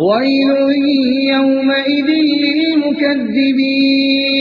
ويل يومئذ للمكذبين.